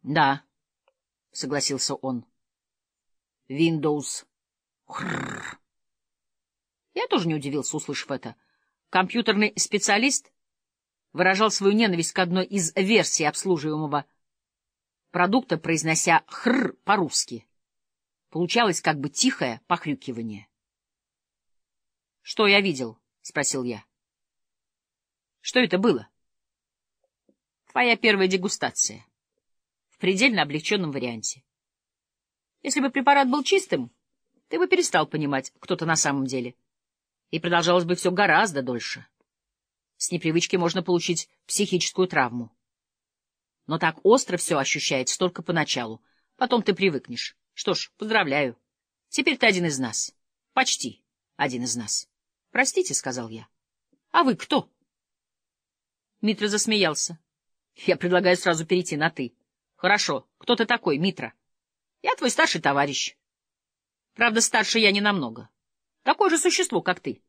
— Да, — согласился он. — Windows. Хрррр. Я тоже не удивился, услышав это. Компьютерный специалист выражал свою ненависть к одной из версий обслуживаемого продукта, произнося «хр» по-русски. Получалось как бы тихое похрюкивание. — Что я видел? — спросил я. — Что это было? — Твоя первая дегустация. Предельно облегченном варианте. Если бы препарат был чистым, ты бы перестал понимать, кто то на самом деле. И продолжалось бы все гораздо дольше. С непривычки можно получить психическую травму. Но так остро все ощущается только поначалу. Потом ты привыкнешь. Что ж, поздравляю. Теперь ты один из нас. Почти один из нас. — Простите, — сказал я. — А вы кто? Митра засмеялся. — Я предлагаю сразу перейти на «ты». — Хорошо. Кто ты такой, Митра? — Я твой старший товарищ. Правда, старше я не намного. Такое же существо, как ты.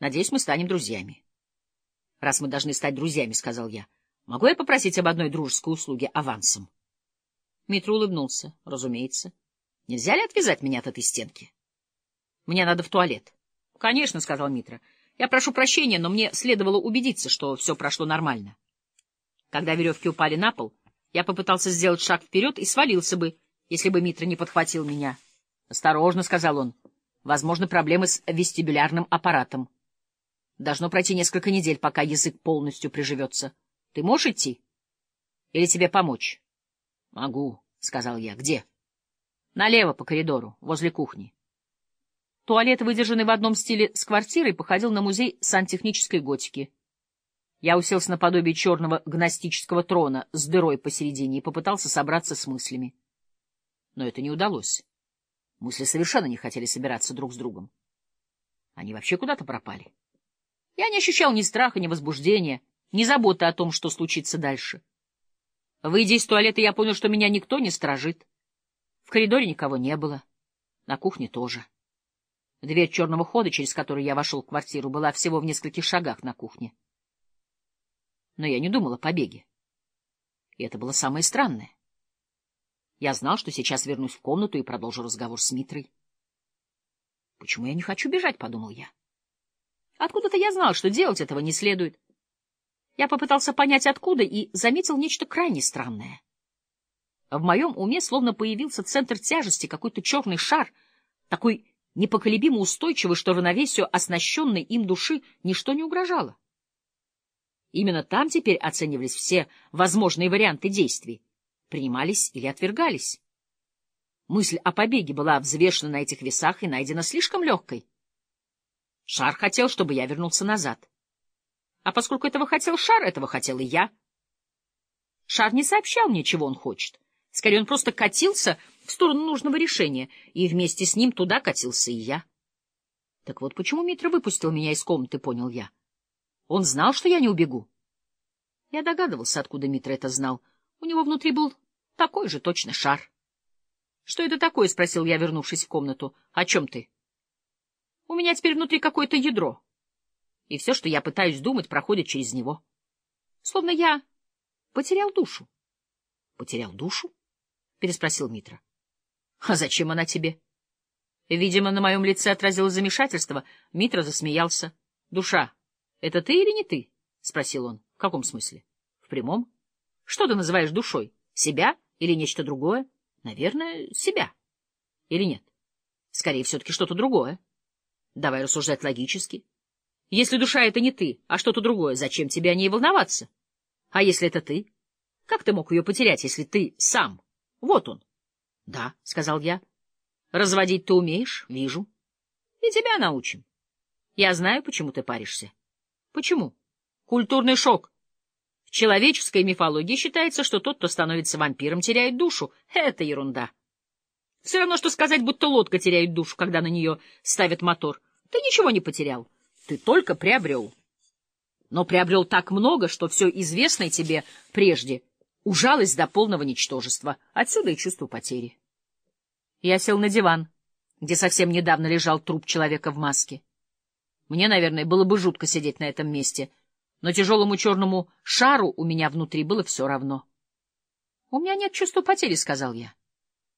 Надеюсь, мы станем друзьями. — Раз мы должны стать друзьями, — сказал я, — могу я попросить об одной дружеской услуге авансом? Митра улыбнулся. — Разумеется. Нельзя ли отвязать меня от этой стенки? — Мне надо в туалет. — Конечно, — сказал Митра. — Я прошу прощения, но мне следовало убедиться, что все прошло нормально. Когда веревки упали на пол, я попытался сделать шаг вперед и свалился бы, если бы Митра не подхватил меня. — Осторожно, — сказал он. — Возможно, проблемы с вестибулярным аппаратом. Должно пройти несколько недель, пока язык полностью приживется. Ты можешь идти? Или тебе помочь? — Могу, — сказал я. — Где? — Налево по коридору, возле кухни. Туалет, выдержанный в одном стиле с квартирой, походил на музей сантехнической готики. Я уселся наподобие черного гностического трона с дырой посередине и попытался собраться с мыслями. Но это не удалось. Мысли совершенно не хотели собираться друг с другом. Они вообще куда-то пропали. Я не ощущал ни страха, ни возбуждения, ни заботы о том, что случится дальше. Выйдя из туалета, я понял, что меня никто не сторожит. В коридоре никого не было, на кухне тоже. Дверь черного хода, через который я вошел в квартиру, была всего в нескольких шагах на кухне. Но я не думал о побеге. И это было самое странное. Я знал, что сейчас вернусь в комнату и продолжу разговор с Митрой. «Почему я не хочу бежать?» — подумал я. Откуда-то я знал, что делать этого не следует. Я попытался понять, откуда, и заметил нечто крайне странное. В моем уме словно появился центр тяжести, какой-то черный шар, такой непоколебимо устойчивый, что равновесию оснащенной им души ничто не угрожало. Именно там теперь оценивались все возможные варианты действий, принимались или отвергались. Мысль о побеге была взвешена на этих весах и найдена слишком легкой. Шар хотел, чтобы я вернулся назад. А поскольку этого хотел Шар, этого хотел и я. Шар не сообщал мне, чего он хочет. Скорее, он просто катился в сторону нужного решения, и вместе с ним туда катился и я. Так вот почему Митра выпустил меня из комнаты, понял я. Он знал, что я не убегу. Я догадывался, откуда Митра это знал. У него внутри был такой же точно шар. — Что это такое? — спросил я, вернувшись в комнату. — О чем ты? — У меня теперь внутри какое-то ядро. И все, что я пытаюсь думать, проходит через него. Словно я потерял душу. — Потерял душу? — переспросил Митра. — А зачем она тебе? Видимо, на моем лице отразилось замешательство. Митра засмеялся. — Душа, это ты или не ты? — спросил он. — В каком смысле? — В прямом. — Что ты называешь душой? Себя или нечто другое? — Наверное, себя. Или нет? Скорее, все-таки что-то другое. Давай рассуждать логически. Если душа — это не ты, а что-то другое, зачем тебе о ней волноваться? А если это ты? Как ты мог ее потерять, если ты сам? Вот он. — Да, — сказал я. — Разводить ты умеешь? Вижу. И тебя научим. Я знаю, почему ты паришься. Почему? Культурный шок. В человеческой мифологии считается, что тот, кто становится вампиром, теряет душу. Это ерунда. Все равно, что сказать, будто лодка теряет душу, когда на нее ставят мотор. Ты ничего не потерял. Ты только приобрел. Но приобрел так много, что все известное тебе прежде ужалось до полного ничтожества. Отсюда и чувство потери. Я сел на диван, где совсем недавно лежал труп человека в маске. Мне, наверное, было бы жутко сидеть на этом месте, но тяжелому черному шару у меня внутри было все равно. У меня нет чувства потери, — сказал я.